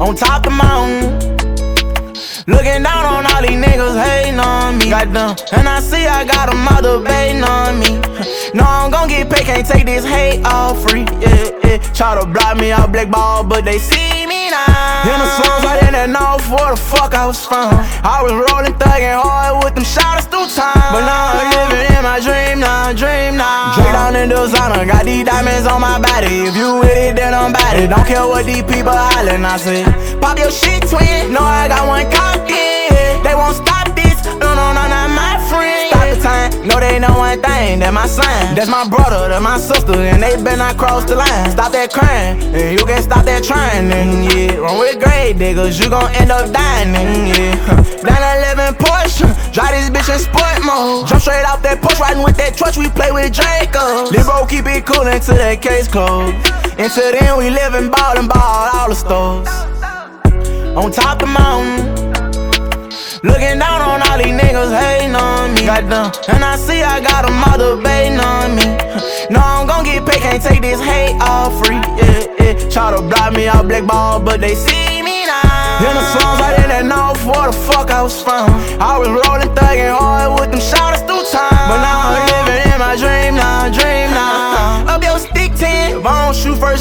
on top of the mountain. Looking down on all these niggas hating on me. Goddamn, and I see I got a mother baiting on me. No, I'm gon' get paid, can't take this hate all free. Yeah, yeah. Try to block me out black ball, but they see me now. In the slums, I didn't know where the fuck I was from. I was rolling, thugging hard with them shotters through time. But now I'm living in my dream now, dream now. Straight down in designer, got these diamonds on my body. If you with it, then I'm bad. Don't care what these people hollering, I say. Pop your shit, twin. No, I got one in. They won't stop this. No, no, no, not my friend. Stop the time. No, they know one thing. That's my sign. That's my brother, that's my sister, and they better not cross the line. Stop that crying, and you can stop that trying. And yeah, run with grave diggers, you gon' end up dying. And yeah, 911 Porsche, drive this bitch in sport mode. Jump straight off that push, riding with that torch. We play with Draco. Libro keep it cool until that case closed. Until then, we live and ball and ball on top the mountain. Looking down on all these niggas hating on me. Goddamn, and I see I got a mother baiting on me. No, I'm gon' get paid, can't take this hate all free. Yeah, yeah. Try to block me out black ball, but they see me now. In the slums, I didn't know where the fuck I was from. I was rolling, thugging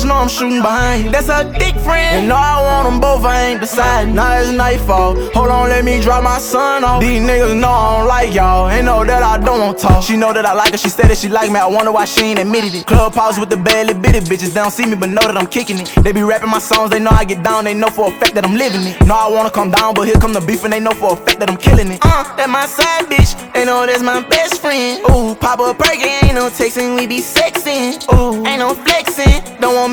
no, I'm shooting behind. That's a dick friend. And no, I want them both, I ain't decided. Now it's nightfall. Hold on, let me drop my son off. These niggas know I don't like y'all. Ain't know that I don't want talk. She know that I like her, she said that she like me. I wonder why she ain't admitted it. Clubhouse with the barely bitty bitches. They don't see me, but know that I'm kicking it. They be rapping my songs, they know I get down. They know for a fact that I'm living it. No, I wanna come down, but here come the beef, and they know for a fact that I'm killing it. Uh, that my side bitch. They know that's my best friend. Ooh, pop up perky, ain't no texting, we be sexing. Ooh, ain't no flexing.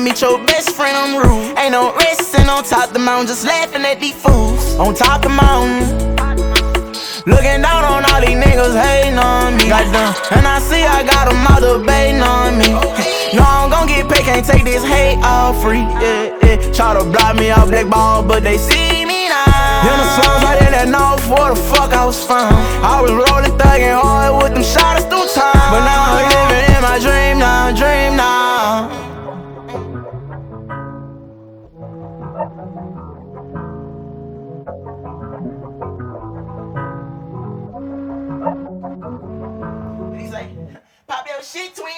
Meet your best friend, I'm rude. Ain't no resting on top the mountain, just laughing at these fools. On top the mountain. Looking down on all these niggas hating on me. Goddamn, and I see I got a mother baiting on me. No, I'm gon' get paid, can't take this hate all free. Yeah, yeah. Try to block me out black ball, but they see me now. In the slums, I didn't know where the fuck I was from. I was rolling, thugging hard with them shotters shit, twin.